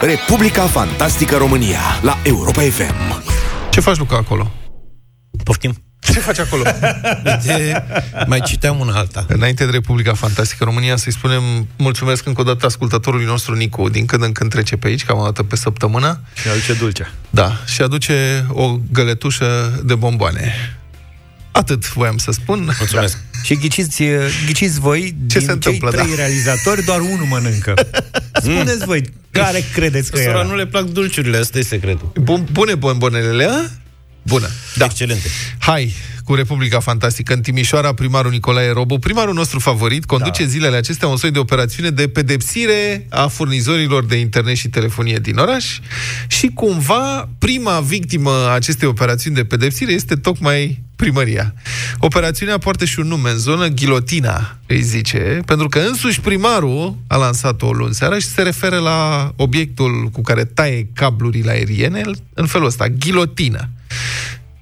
Republica Fantastică România la Europa FM. Ce faci, Luca, acolo? Poftim. Ce faci acolo? De... Mai citeam una alta. Înainte de Republica Fantastică România, să-i spunem mulțumesc încă o dată ascultătorului nostru Nicu, din când în când trece pe aici, cam o dată pe săptămână. Și aduce dulce. Da, și aduce o găletușă de bomboane. Atât voiam să spun. Mulțumesc. Da. Și ghiciți, ghiciți voi, Ce din se întâmplă, cei trei da. realizatori, doar unul mănâncă. Spuneți voi, care credeți că Sora era? nu le plac dulciurile, asta e secretul. Bun, bune bombonelele, a? Bună. Da. Excelente. Hai cu Republica Fantastică. În Timișoara, primarul Nicolae Robu, primarul nostru favorit, conduce da. zilele acestea un soi de operațiune de pedepsire a furnizorilor de internet și telefonie din oraș și cumva prima victimă a acestei operațiuni de pedepsire este tocmai primăria. Operațiunea poartă și un nume în zonă, Ghilotina, îi zice, pentru că însuși primarul a lansat-o luni seara și se referă la obiectul cu care taie cablurile aeriene în felul ăsta, ghilotină.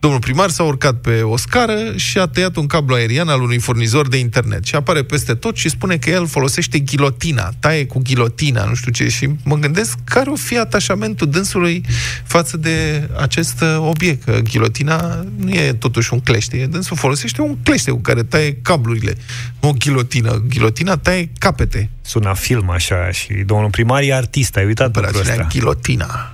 Domnul primar s-a urcat pe o scară și a tăiat un cablu aerian al unui furnizor de internet. Și apare peste tot și spune că el folosește ghilotina, taie cu ghilotina, nu știu ce. Și mă gândesc care o fi atașamentul dânsului față de acest uh, obiect. Că ghilotina nu e totuși un clește. Dânsul folosește un clește cu care taie cablurile. Nu o ghilotină. Ghilotina taie capete. Suna film așa și domnul primar e artist, ai uitat lucrul Operațiunea ăsta. ghilotina.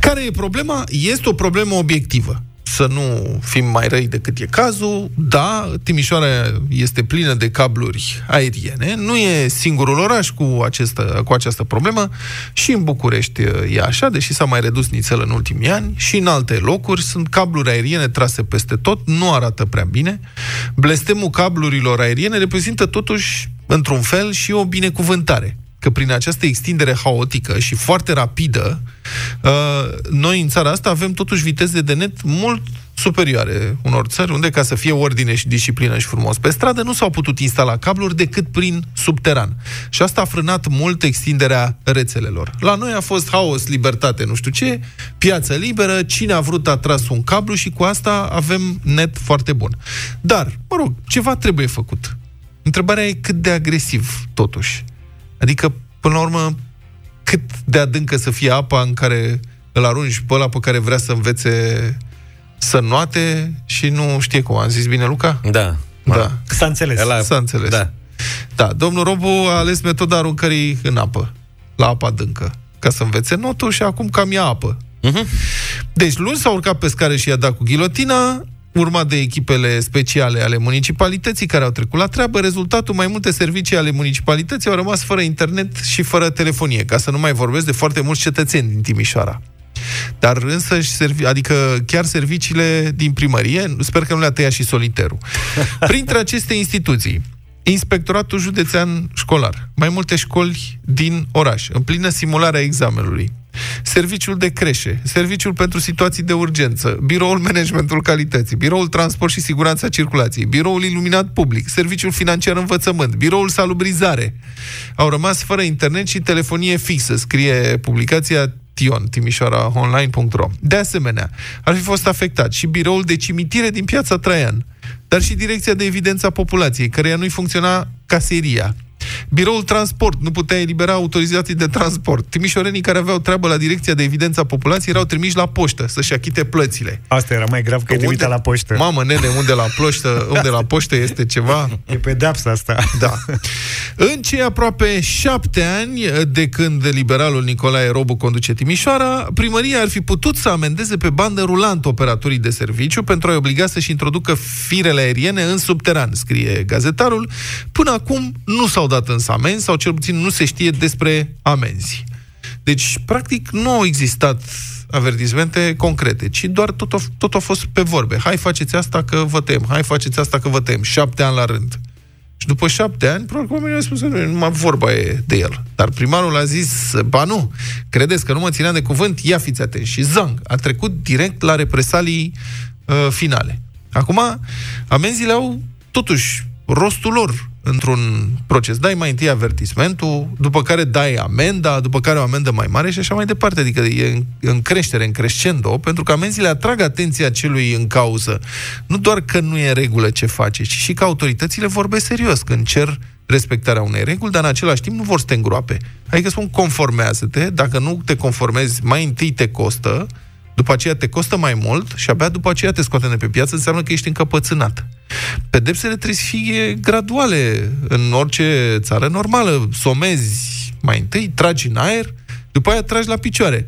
Care e problema? Este o problemă obiectivă. Să nu fim mai răi decât e cazul. Da, Timișoara este plină de cabluri aeriene. Nu e singurul oraș cu, această, cu această problemă. Și în București e așa, deși s-a mai redus nițel în ultimii ani. Și în alte locuri sunt cabluri aeriene trase peste tot. Nu arată prea bine. Blestemul cablurilor aeriene reprezintă totuși, într-un fel, și o binecuvântare că prin această extindere haotică și foarte rapidă, uh, noi în țara asta avem totuși viteze de net mult superioare unor țări, unde ca să fie ordine și disciplină și frumos pe stradă, nu s-au putut instala cabluri decât prin subteran. Și asta a frânat mult extinderea rețelelor. La noi a fost haos, libertate, nu știu ce, piață liberă, cine a vrut a tras un cablu și cu asta avem net foarte bun. Dar, mă rog, ceva trebuie făcut. Întrebarea e cât de agresiv, totuși. Adică, până la urmă, cât de adâncă să fie apa în care îl arunci pe ăla pe care vrea să învețe să noate și nu știe cum. Am zis bine, Luca? Da. Da. S-a înțeles. Ăla- S-a înțeles. Da. Da, domnul Robu a ales metoda aruncării în apă, la apa adâncă, ca să învețe notul și acum cam ia apă. Mhm. Deci luni s-a urcat pe scară și i-a dat cu ghilotina, urmat de echipele speciale ale municipalității care au trecut la treabă. Rezultatul, mai multe servicii ale municipalității au rămas fără internet și fără telefonie, ca să nu mai vorbesc de foarte mulți cetățeni din Timișoara. Dar însă, servi- adică chiar serviciile din primărie, sper că nu le-a tăiat și soliterul. Printre aceste instituții, Inspectoratul Județean Școlar, mai multe școli din oraș, în plină simulare a examenului, Serviciul de creșe, Serviciul pentru situații de urgență, Biroul Managementul Calității, Biroul Transport și Siguranța Circulației, Biroul Iluminat Public, Serviciul Financiar Învățământ, Biroul Salubrizare. Au rămas fără internet și telefonie fixă, scrie publicația Tion, timișoaraonline.ro. De asemenea, ar fi fost afectat și biroul de cimitire din piața Traian, dar și direcția de evidență a populației, căreia nu-i funcționa caseria. Biroul transport nu putea elibera autorizații de transport. Timișorenii care aveau treabă la direcția de evidență a populației erau trimiși la poștă să-și achite plățile. Asta era mai grav că e trimită la poștă. Mamă, nene, unde la poștă, unde la poștă este ceva? E pedeapsa asta. Da. În cei aproape șapte ani de când liberalul Nicolae Robu conduce Timișoara, primăria ar fi putut să amendeze pe bandă rulantă operatorii de serviciu pentru a-i obliga să-și introducă firele aeriene în subteran, scrie gazetarul. Până acum nu s-au dat însă amenzi, sau cel puțin nu se știe despre amenzi. Deci, practic, nu au existat avertismente concrete, ci doar tot a, tot a fost pe vorbe. Hai, faceți asta că vă tem, hai, faceți asta că vă tem. Șapte ani la rând. Și după șapte ani, probabil că oamenii au spus că nu, numai vorba e de el. Dar primarul a zis, ba nu, credeți că nu mă țineam de cuvânt? Ia fiți atenți. Și zang, a trecut direct la represalii uh, finale. Acum, amenziile au totuși rostul lor într-un proces. Dai mai întâi avertismentul, după care dai amenda, după care o amendă mai mare și așa mai departe. Adică e în, în creștere, în crescendo, pentru că amenziile atrag atenția celui în cauză. Nu doar că nu e în regulă ce face, ci și că autoritățile vorbesc serios când cer respectarea unei reguli, dar în același timp nu vor să te îngroape. Adică spun, conformează-te, dacă nu te conformezi, mai întâi te costă, după aceea te costă mai mult și abia după aceea te scoate de pe piață, înseamnă că ești încăpățânat. Pedepsele trebuie să fie graduale în orice țară normală. Somezi mai întâi, tragi în aer, după aia tragi la picioare.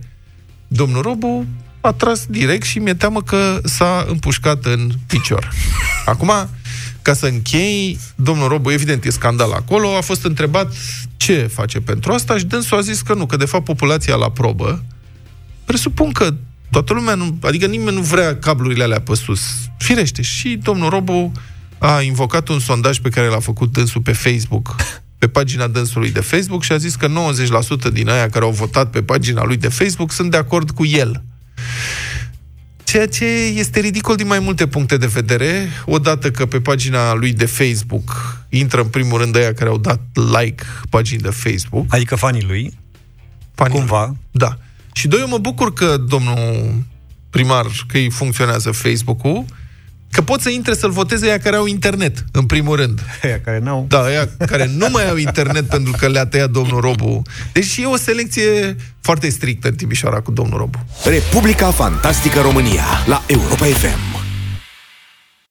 Domnul Robu a tras direct și mi-e teamă că s-a împușcat în picior. Acum, ca să închei, domnul Robu, evident, e scandal acolo, a fost întrebat ce face pentru asta și dânsul a zis că nu, că de fapt populația la probă, presupun că toată lumea, nu, adică nimeni nu vrea cablurile alea pe sus. Firește. Și domnul Robu a invocat un sondaj pe care l-a făcut dânsul pe Facebook, pe pagina dânsului de Facebook și a zis că 90% din aia care au votat pe pagina lui de Facebook sunt de acord cu el. Ceea ce este ridicol din mai multe puncte de vedere, odată că pe pagina lui de Facebook intră în primul rând aia care au dat like paginii de Facebook. Adică fanii lui, Fanii cumva. Da. Și doi, eu mă bucur că domnul primar, că îi funcționează Facebook-ul, că pot să intre să-l voteze ea care au internet, în primul rând. Aia care n-au. Da, ea care nu mai au internet pentru că le-a tăiat domnul Robu. Deci e o selecție foarte strictă în Timișoara cu domnul Robu. Republica Fantastică România la Europa FM.